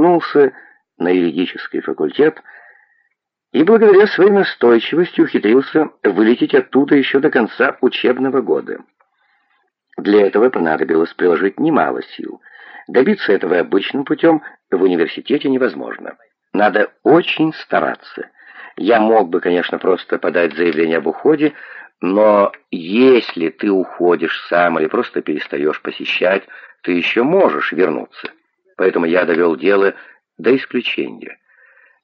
вернулся на юридический факультет и благодаря своей настойчивости ухитрился вылететь оттуда еще до конца учебного года. Для этого понадобилось приложить немало сил. Добиться этого обычным путем в университете невозможно. Надо очень стараться. Я мог бы, конечно, просто подать заявление об уходе, но если ты уходишь сам или просто перестаешь посещать, ты еще можешь вернуться. Поэтому я довел дело до исключения.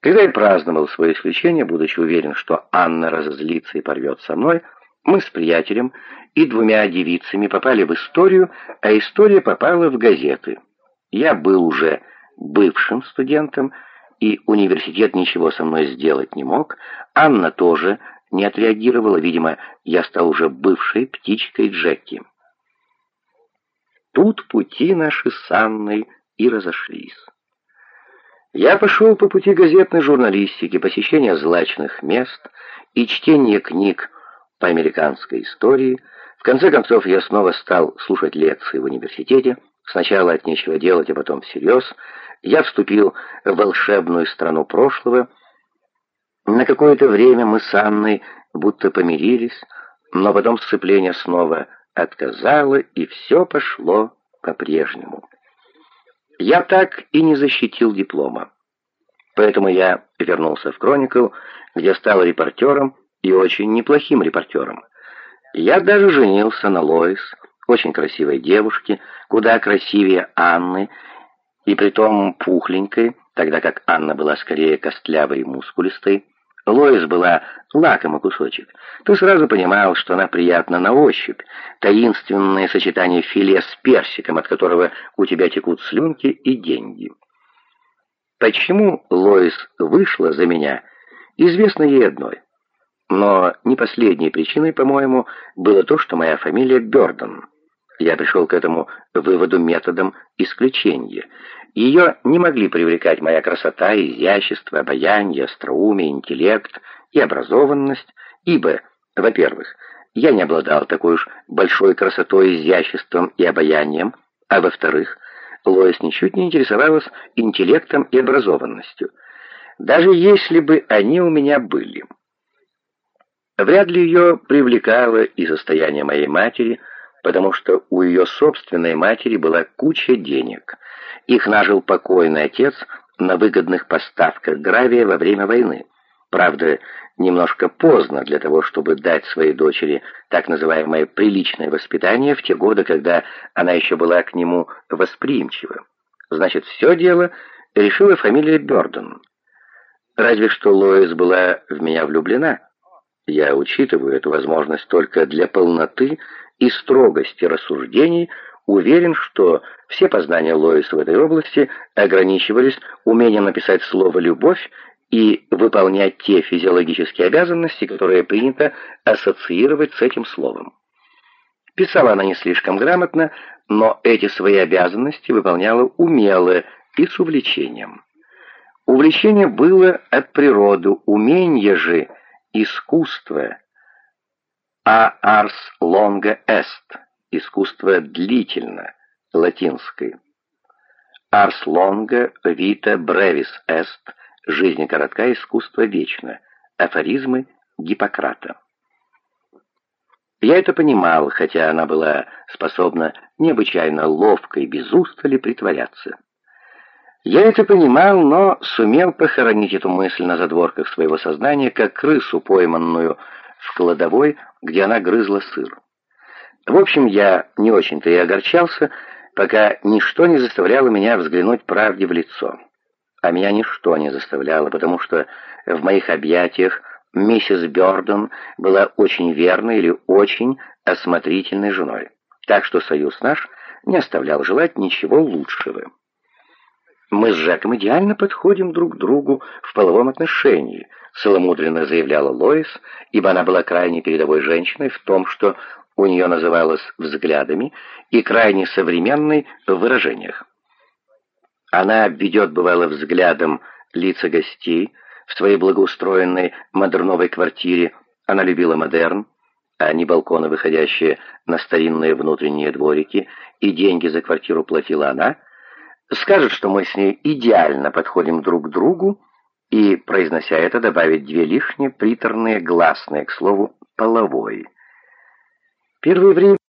Когда я праздновал свое исключение, будучи уверен, что Анна разозлится и порвет со мной, мы с приятелем и двумя девицами попали в историю, а история попала в газеты. Я был уже бывшим студентом, и университет ничего со мной сделать не мог. Анна тоже не отреагировала, видимо, я стал уже бывшей птичкой Джеки. Тут пути наши с Анной и разошлись. Я пошел по пути газетной журналистики, посещения злачных мест и чтения книг по американской истории. В конце концов, я снова стал слушать лекции в университете, сначала от нечего делать, а потом всерьез. Я вступил в волшебную страну прошлого. На какое-то время мы с Анной будто помирились, но потом сцепление снова отказало, и все пошло по-прежнему. Я так и не защитил диплома. Поэтому я вернулся в «Кроникл», где стал репортером и очень неплохим репортером. Я даже женился на Лоис, очень красивой девушке, куда красивее Анны, и притом пухленькой, тогда как Анна была скорее костлявой и мускулистой. Лоис была лакомый кусочек. Ты сразу понимал, что она приятна на ощупь. Таинственное сочетание филе с персиком, от которого у тебя текут слюнки и деньги. Почему Лоис вышла за меня, известно ей одной. Но не последней причиной, по-моему, было то, что моя фамилия Бёрден. Я пришел к этому выводу методом исключения. Ее не могли привлекать моя красота, изящество, обаяние, остроумие, интеллект и образованность, ибо, во-первых, я не обладал такой уж большой красотой, изяществом и обаянием, а во-вторых, Лоис ничуть не интересовалась интеллектом и образованностью, даже если бы они у меня были. Вряд ли ее привлекало и состояние моей матери, потому что у ее собственной матери была куча денег. Их нажил покойный отец на выгодных поставках гравия во время войны. Правда, немножко поздно для того, чтобы дать своей дочери так называемое приличное воспитание в те годы, когда она еще была к нему восприимчива. Значит, все дело решила фамилия Бёрден. Разве что Лоис была в меня влюблена. Я учитываю эту возможность только для полноты и строгости рассуждений, уверен, что все познания Лоиса в этой области ограничивались умением написать слово «любовь» и выполнять те физиологические обязанности, которые принято ассоциировать с этим словом. Писала она не слишком грамотно, но эти свои обязанности выполняла умело и с увлечением. Увлечение было от природы, умение же – Искусство. А ars longa est. Искусство длительно. Латинский. Ars longa vita brevis est. Жизнь коротка, искусство вечно. Афоризмы Гиппократа. Я это понимал, хотя она была способна необычайно ловко и без устали притворяться. Я это понимал, но сумел похоронить эту мысль на задворках своего сознания, как крысу, пойманную в кладовой, где она грызла сыр. В общем, я не очень-то и огорчался, пока ничто не заставляло меня взглянуть правде в лицо. А меня ничто не заставляло, потому что в моих объятиях миссис Бёрден была очень верной или очень осмотрительной женой. Так что союз наш не оставлял желать ничего лучшего. «Мы с Жаком идеально подходим друг к другу в половом отношении», целомудренно заявляла Лоис, ибо она была крайне передовой женщиной в том, что у нее называлось взглядами, и крайне современной в выражениях. Она обведет, бывало, взглядом лица гостей в своей благоустроенной модерновой квартире. Она любила модерн, а не балконы, выходящие на старинные внутренние дворики, и деньги за квартиру платила она — Скажет, что мы с ней идеально подходим друг к другу, и, произнося это, добавить две лишние приторные гласные, к слову, половой. Первый время